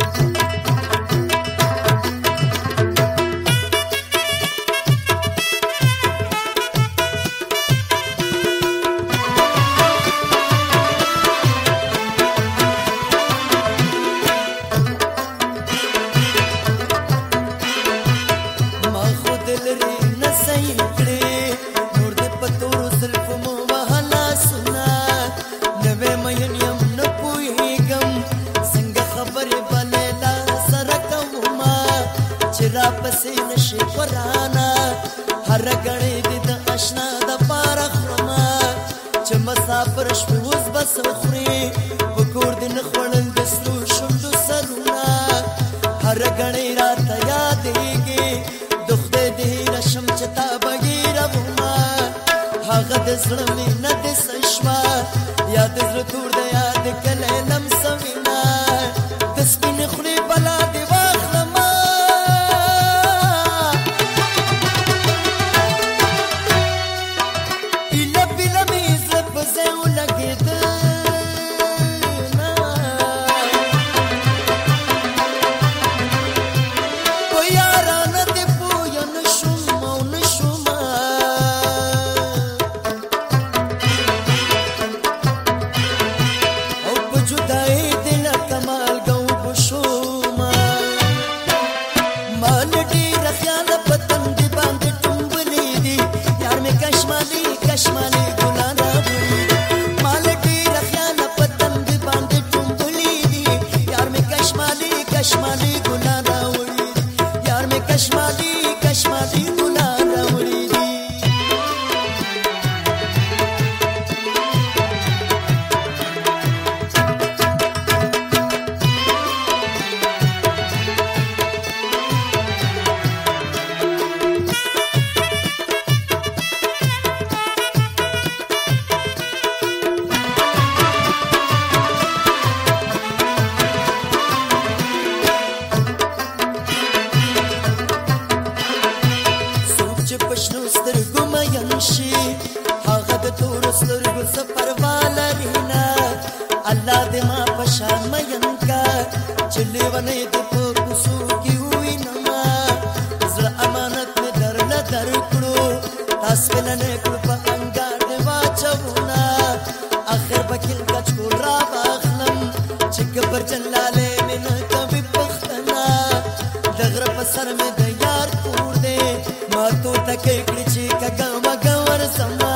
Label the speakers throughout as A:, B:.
A: Thank you. څه خوري په کور دې نه خوړل د سرو شونډو سرونه هر غړې راته یادېږي د خدای دې رشم چې تا بغیر وما هغه د زړه مې نه د سشوا یاد زړه تور دې یاد کله لمسوینا د سپین خوري چې پښنو سترګو مېن شي هغه د تور سترګو سفر والي نه الله دې ما پشان مېن کا چې لیونه دې په کوسو کې وي نه ما زړه امانت مې درنه درکړو تاسو ولنه کړو په انګار دې واچونه اخر بکیل کچ کول را باخلم چې کبر جلاله مې نه کوي پښتنا دغره په سر مې دی ما تو تکې کړې چې کګا مګا ور سما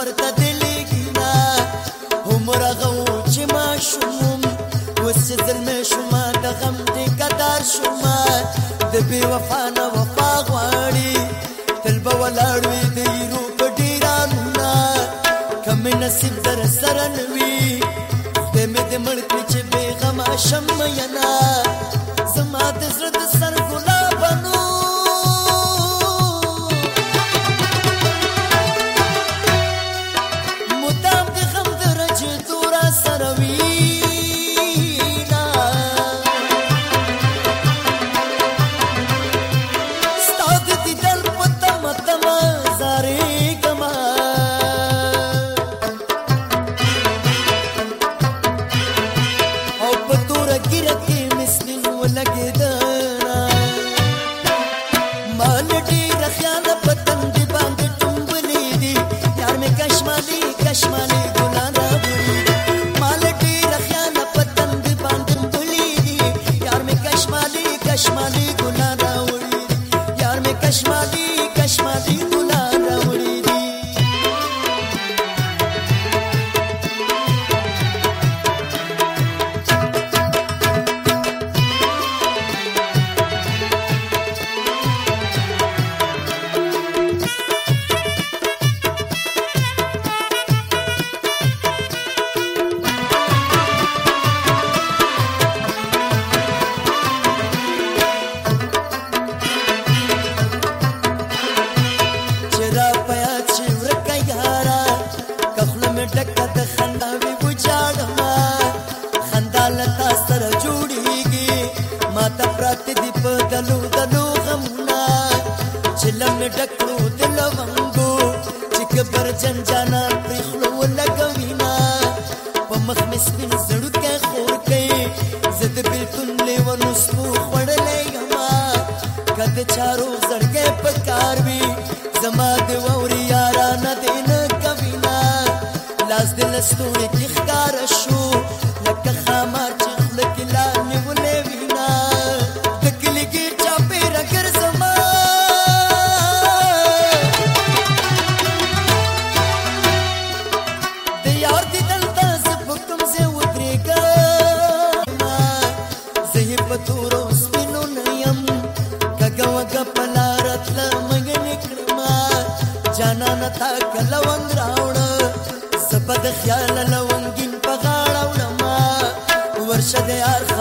A: پر تدلی گینا عمر غو چې ما شوم وس ظلم شوم د غم دې قدر شوم د بی وفا نه وفا غواړي تل به ولاړوي دې رو په ډیرانونه کم نصیب در سره نوي دې مې دې مړ کړ چې بې غم شم ینا پراته دی په دلو دلو غمونه چې لمه ډکړو د لونګو چې کبر جن جانا پر خلو لګوي نا په مخ مې سپین زړه کې خور کې زد بالکل لیوانو سمو وړلې یما کده چارو زړګې پکار وی زما د ووري یارانه دین کوینا لاس دل ستوري کې ښکار شو مرشد ارخا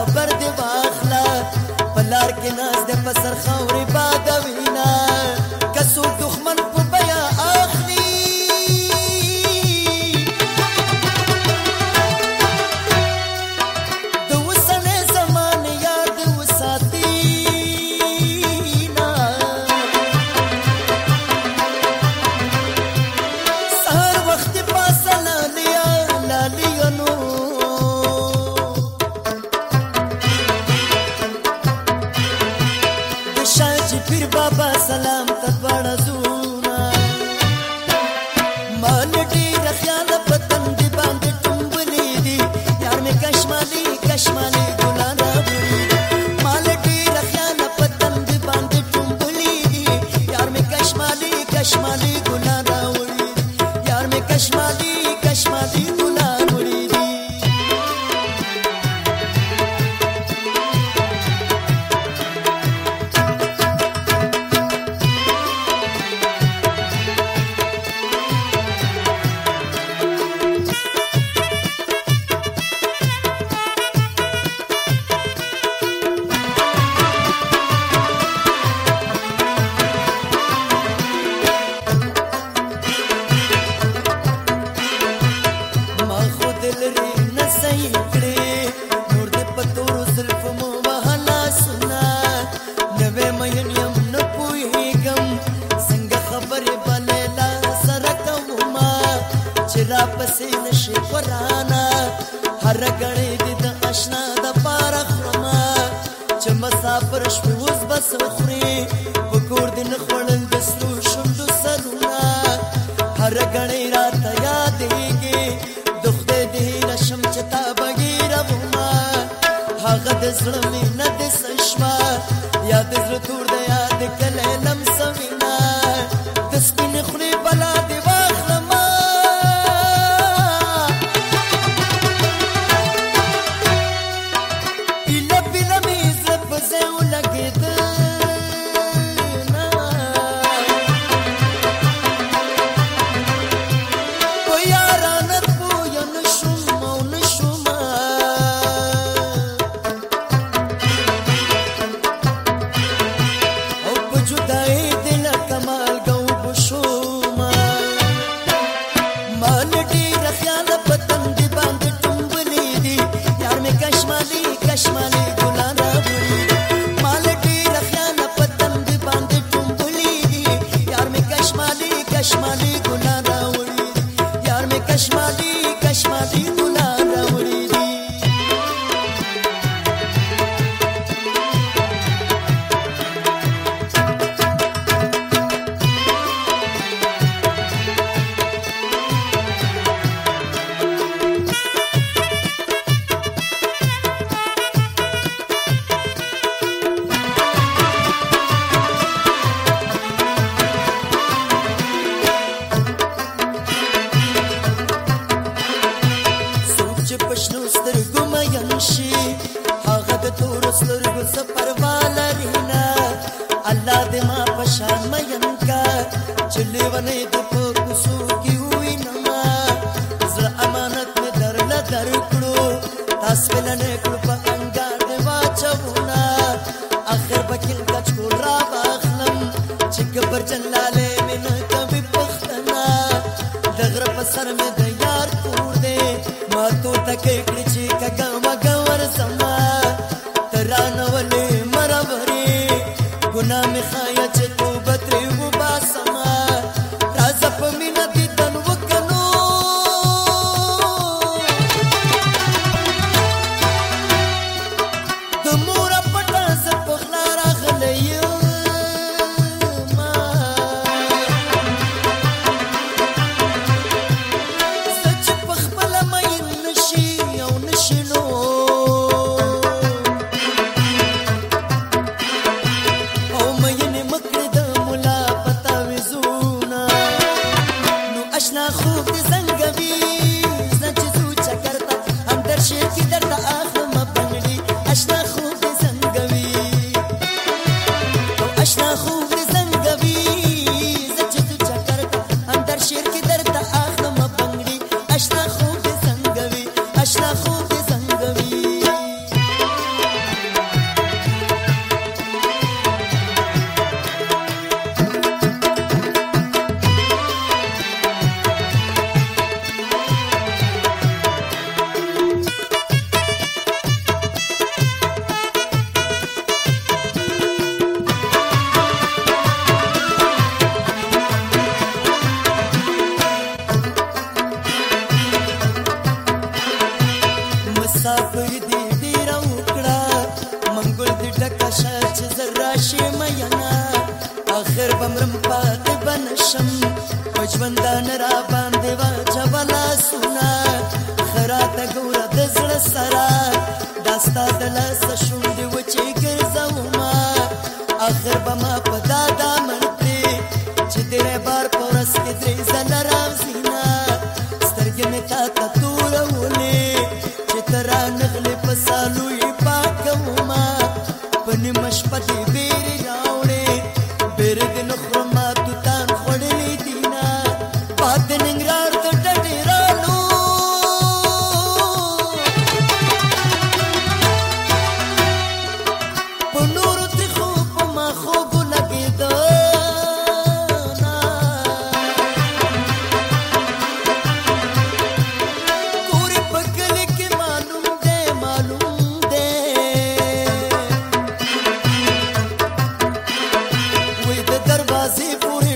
A: رګړې را ته یادېږي دخته دې رشم چتا بغیر وما هغه د زړه مې نه د سشما یاد زړه تور د یاد کله ټول په انګار دی واچونا اخر بکیل کچکول را باخلم چې کبر جلال پښوندان را باندې وا چبلا سنا خرات ګور د زړه سرا داستا دل سشوند و چې ګرځو ما اخر بما پدا دا منته چې تیرې بار پرس کې درې زل رام سینا سترګې مې تا تور ولې چې ترا نغلې پسالو یې پاکو ما پنې مشپته بیره راوړې بیره د نخرمه se furem.